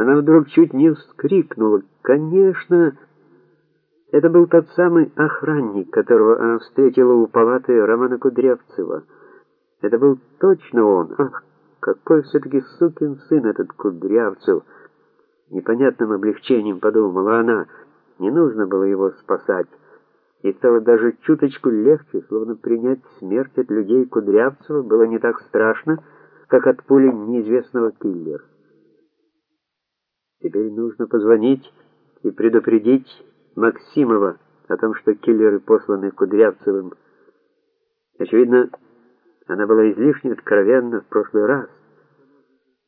Она вдруг чуть не вскрикнула. Конечно, это был тот самый охранник, которого она встретила у палаты Романа Кудрявцева. Это был точно он. Ах, какой все-таки сукин сын этот Кудрявцев! Непонятным облегчением подумала она. Не нужно было его спасать. И стало даже чуточку легче, словно принять смерть от людей Кудрявцева было не так страшно, как от пули неизвестного киллера. Теперь нужно позвонить и предупредить Максимова о том, что киллеры посланы Кудрявцевым. Очевидно, она была излишне откровенна в прошлый раз,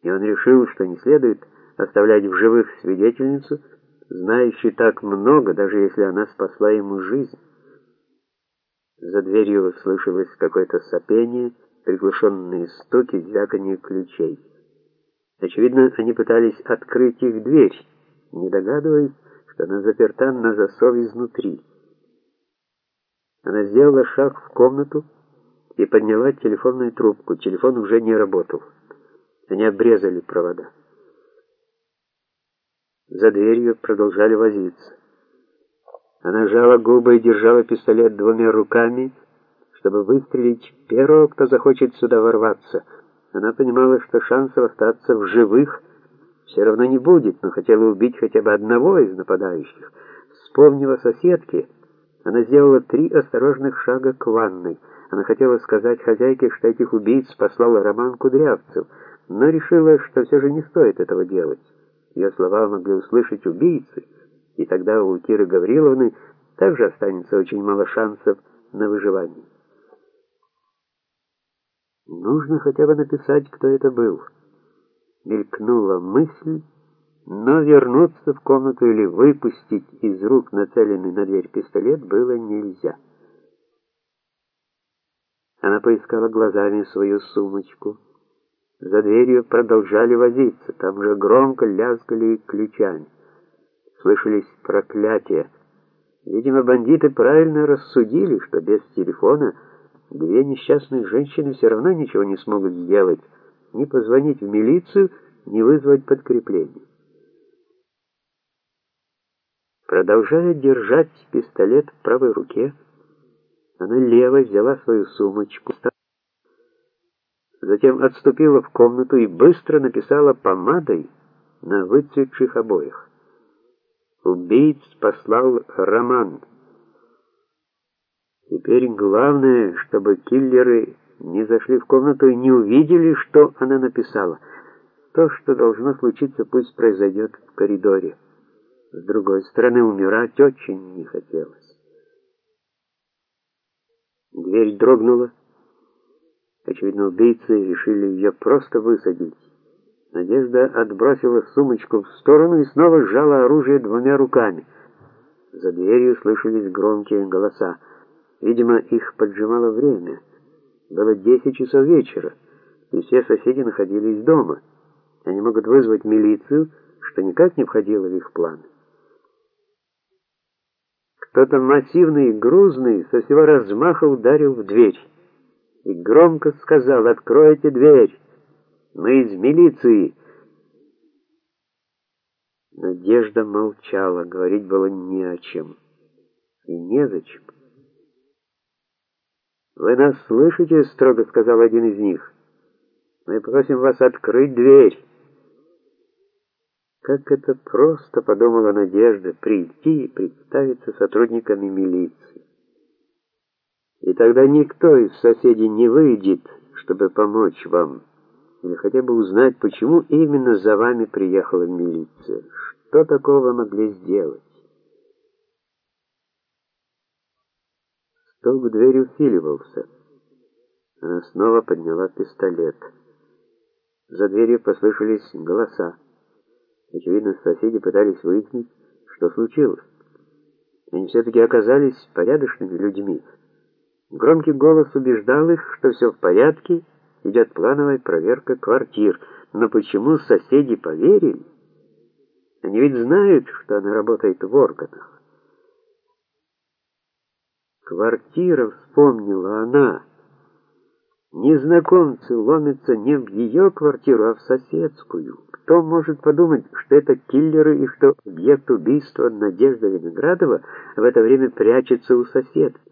и он решил, что не следует оставлять в живых свидетельницу, знающую так много, даже если она спасла ему жизнь. За дверью слышалось какое-то сопение, приглушенные стуки, звяканье ключей. Очевидно, они пытались открыть их дверь, не догадываясь, что она заперта на засов изнутри. Она сделала шаг в комнату и подняла телефонную трубку. Телефон уже не работал. Они обрезали провода. За дверью продолжали возиться. Она сжала губы и держала пистолет двумя руками, чтобы выстрелить первого, кто захочет сюда ворваться — она понимала, что шансов остаться в живых все равно не будет, но хотела убить хотя бы одного из нападающих. Вспомнив о соседке, она сделала три осторожных шага к ванной. Она хотела сказать хозяйке, что этих убийц послал Роман Кудрявцев, но решила, что все же не стоит этого делать. Ее слова могли услышать убийцы, и тогда у Киры Гавриловны также останется очень мало шансов на выживание. Нужно хотя бы написать, кто это был. Мелькнула мысль, но вернуться в комнату или выпустить из рук нацеленный на дверь пистолет было нельзя. Она поискала глазами свою сумочку. За дверью продолжали возиться, там же громко лязгали ключами. Слышались проклятия. Видимо, бандиты правильно рассудили, что без телефона Две несчастных женщины все равно ничего не смогут сделать, ни позвонить в милицию, ни вызвать подкрепление. Продолжая держать пистолет в правой руке, она левой взяла свою сумочку, затем отступила в комнату и быстро написала помадой на выцветших обоях. Убийц послал Роман. Теперь главное, чтобы киллеры не зашли в комнату и не увидели, что она написала. То, что должно случиться, пусть произойдет в коридоре. С другой стороны, умирать очень не хотелось. Дверь дрогнула. Очевидно, убийцы решили ее просто высадить. Надежда отбросила сумочку в сторону и снова сжала оружие двумя руками. За дверью слышались громкие голоса. Видимо, их поджимало время. Было 10 часов вечера, и все соседи находились дома. Они могут вызвать милицию, что никак не входило в их планы. Кто-то массивный и грузный со всего размаха ударил в дверь и громко сказал «Откройте дверь! Мы из милиции!» Надежда молчала, говорить было не о чем и незачем. «Вы нас слышите?» — строго сказал один из них. «Мы просим вас открыть дверь». Как это просто, подумала Надежда, прийти и представиться сотрудниками милиции. И тогда никто из соседей не выйдет, чтобы помочь вам, или хотя бы узнать, почему именно за вами приехала милиция. Что такого могли сделать? Стук в дверь усиливался. Она снова подняла пистолет. За дверью послышались голоса. Очевидно, соседи пытались выяснить, что случилось. Они все-таки оказались порядочными людьми. Громкий голос убеждал их, что все в порядке, идет плановая проверка квартир. Но почему соседи поверили? Они ведь знают, что она работает в органах. Квартира, вспомнила она. Незнакомцы ломятся не в ее квартиру, а в соседскую. Кто может подумать, что это киллеры и что объект убийства Надежда Виноградова в это время прячется у соседки?